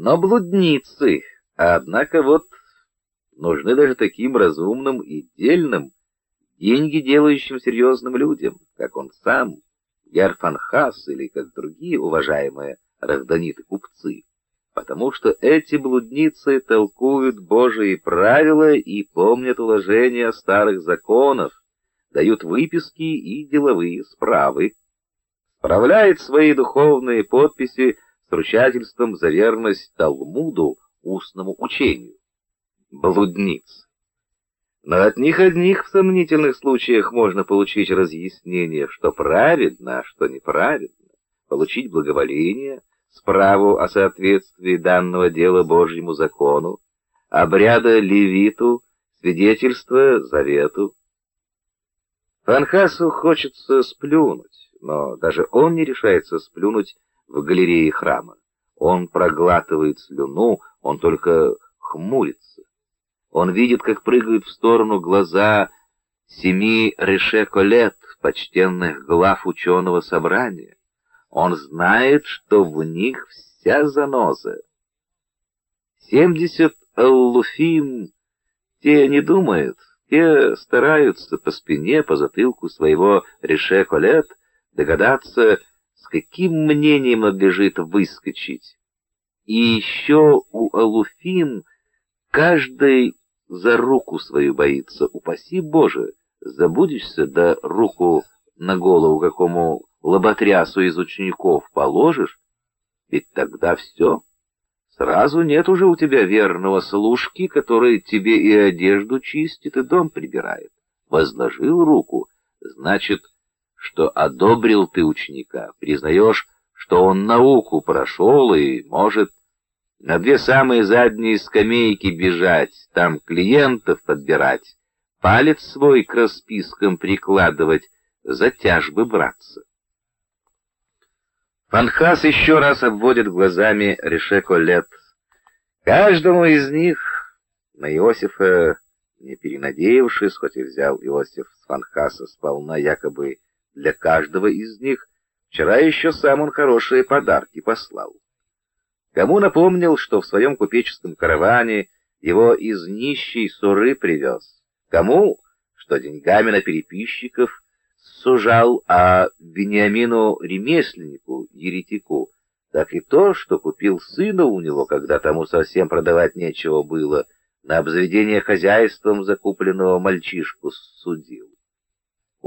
Но блудницы, однако вот нужны даже таким разумным и дельным, деньги делающим серьезным людям, как он сам, Герфанхас или как другие уважаемые рахданиты-купцы, потому что эти блудницы толкуют Божьи правила и помнят уложения старых законов, дают выписки и деловые справы, справляет свои духовные подписи с ручательством за верность Талмуду, устному учению. Блудниц. Но от них одних в сомнительных случаях можно получить разъяснение, что праведно, а что неправедно, получить благоволение, справу о соответствии данного дела Божьему закону, обряда левиту, свидетельство завету. Фанхасу хочется сплюнуть, но даже он не решается сплюнуть в галерее храма. Он проглатывает слюну, он только хмурится. Он видит, как прыгают в сторону глаза семи решеколет, почтенных глав ученого собрания. Он знает, что в них вся заноза. Семьдесят аллуфим те не думают, те стараются по спине, по затылку своего решеколет догадаться, каким мнением надлежит выскочить. И еще у алуфим каждый за руку свою боится. Упаси Боже, забудешься, да руку на голову какому лоботрясу из учеников положишь, ведь тогда все. Сразу нет уже у тебя верного служки, который тебе и одежду чистит, и дом прибирает. Возложил руку, значит, что одобрил ты ученика, признаешь, что он науку прошел и может на две самые задние скамейки бежать, там клиентов подбирать, палец свой к распискам прикладывать, за тяжбы браться. Фанхас еще раз обводит глазами Решеко лет. Каждому из них, на Иосифа, не перенадеявшись, хоть и взял Иосиф с Фанхаса сполна якобы для каждого из них, вчера еще сам он хорошие подарки послал. Кому напомнил, что в своем купеческом караване его из нищей суры привез? Кому, что деньгами на переписчиков сужал, а Вениамину ремесленнику, еретику, так и то, что купил сына у него, когда тому совсем продавать нечего было, на обзаведение хозяйством закупленного мальчишку судил.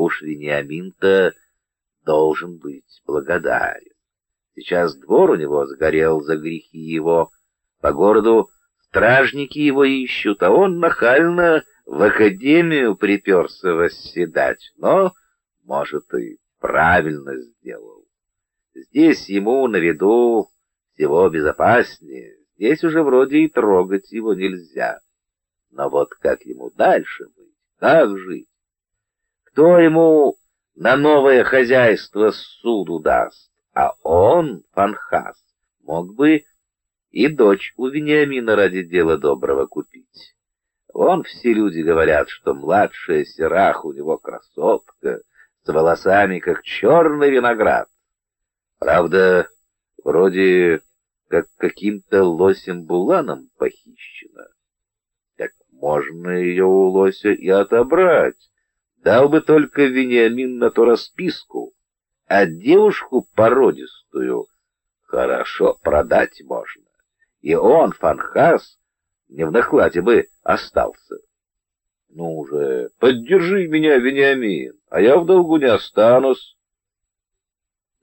Уж Вениамин-то должен быть благодарен. Сейчас двор у него сгорел за грехи его. По городу стражники его ищут, а он нахально в академию приперся восседать. Но, может, и правильно сделал. Здесь ему на виду всего безопаснее. Здесь уже вроде и трогать его нельзя. Но вот как ему дальше быть? Как жить? Кто ему на новое хозяйство суду даст? А он, Фанхас, мог бы и дочь у Вениамина ради дела доброго купить. Вон все люди говорят, что младшая Серах у него красотка, с волосами, как черный виноград. Правда, вроде как каким-то лосем-буланом похищена. Так можно ее у лося и отобрать. Дал бы только Вениамин на то расписку а девушку породистую хорошо продать можно. И он, Фанхас, не в нахлате бы остался. Ну уже, поддержи меня, Вениамин, а я в долгу не останусь.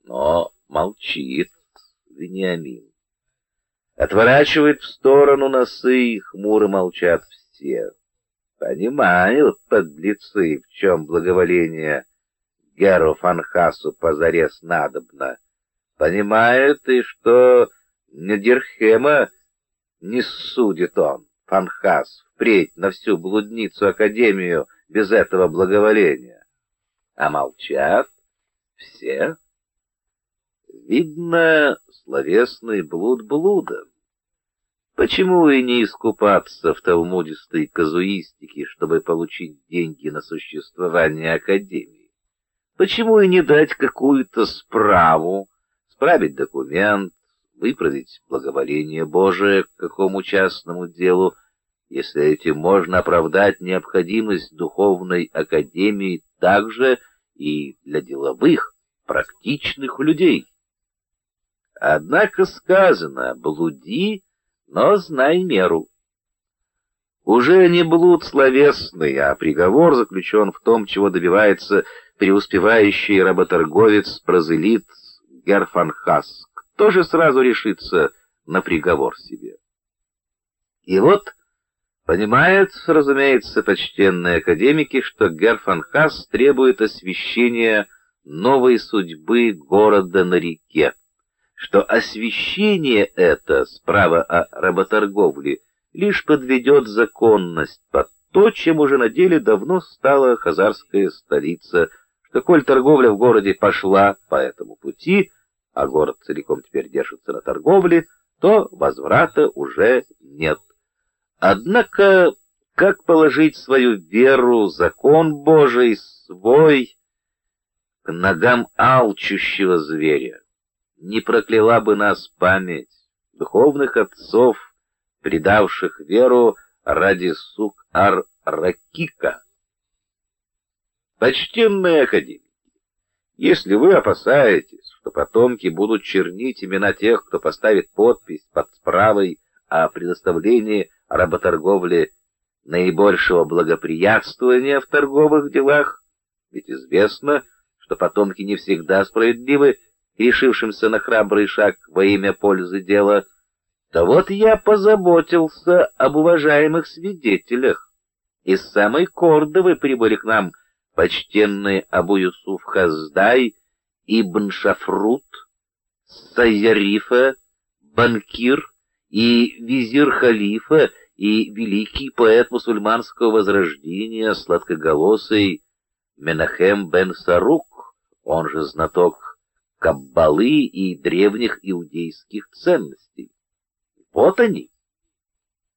Но молчит Вениамин. Отворачивает в сторону носы, и хмуро молчат все. Понимают подлецы, в чем благоволение Геру Фанхасу позарез надобно. Понимает и что не Дирхема не судит он, Фанхас, впредь на всю блудницу Академию без этого благоволения. А молчат все. Видно, словесный блуд блудом. Почему и не искупаться в талмудистой казуистике, чтобы получить деньги на существование Академии? Почему и не дать какую-то справу, справить документ, выправить благоволение Божие к какому частному делу, если этим можно оправдать необходимость духовной академии также и для деловых, практичных людей. Однако сказано «блуди, но знай меру». Уже не блуд словесный, а приговор заключен в том, чего добивается преуспевающий работорговец-прозелит Герфанхас. Кто же сразу решится на приговор себе? И вот понимают, разумеется, почтенные академики, что Герфанхас требует освещения новой судьбы города на реке, что освещение это, справа о работорговле, лишь подведет законность под то, чем уже на деле давно стала хазарская столица, что коль торговля в городе пошла по этому пути, а город целиком теперь держится на торговле, то возврата уже нет. Однако, как положить свою веру, закон Божий свой к ногам алчущего зверя? Не прокляла бы нас память духовных отцов, предавших веру ради сук Ар-Ракика. Почтенные академики, если вы опасаетесь, что потомки будут чернить имена тех, кто поставит подпись под справой о предоставлении работорговли наибольшего благоприятствования в торговых делах, ведь известно, что потомки не всегда справедливы, решившимся на храбрый шаг во имя пользы дела, то вот я позаботился об уважаемых свидетелях. Из самой Кордовы прибыли к нам почтенный Абу Юсуф Хаздай, Ибн Шафрут, Сайярифа, банкир и визир халифа и великий поэт мусульманского возрождения, сладкоголосый Менахем бен Сарук, он же знаток Каббалы и древних иудейских ценностей. Вот они.